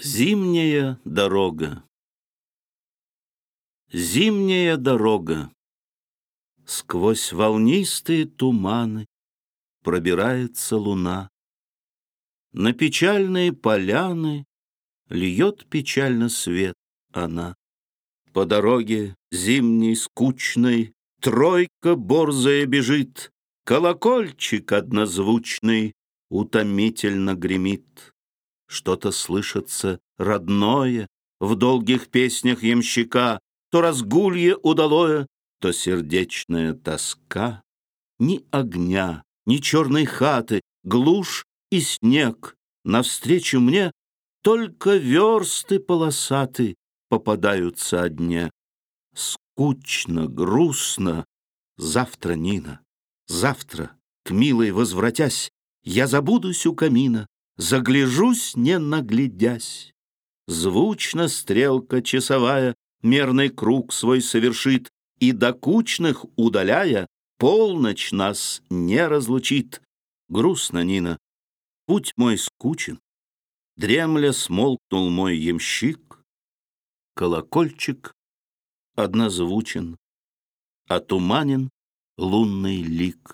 Зимняя дорога Зимняя дорога Сквозь волнистые туманы Пробирается луна. На печальные поляны Льет печально свет она. По дороге зимней скучной Тройка борзая бежит, Колокольчик однозвучный Утомительно гремит. Что-то слышится родное В долгих песнях ямщика, То разгулье удалое, То сердечная тоска. Ни огня, ни черной хаты, Глушь и снег. Навстречу мне Только версты полосаты Попадаются одне. Скучно, грустно. Завтра, Нина, завтра, к милой возвратясь, Я забудусь у камина, загляжусь, не наглядясь. Звучно стрелка часовая мерный круг свой совершит, и до кучных удаляя, полночь нас не разлучит. Грустно, Нина, путь мой скучен, дремля смолкнул мой ямщик, колокольчик однозвучен, отуманен лунный лик.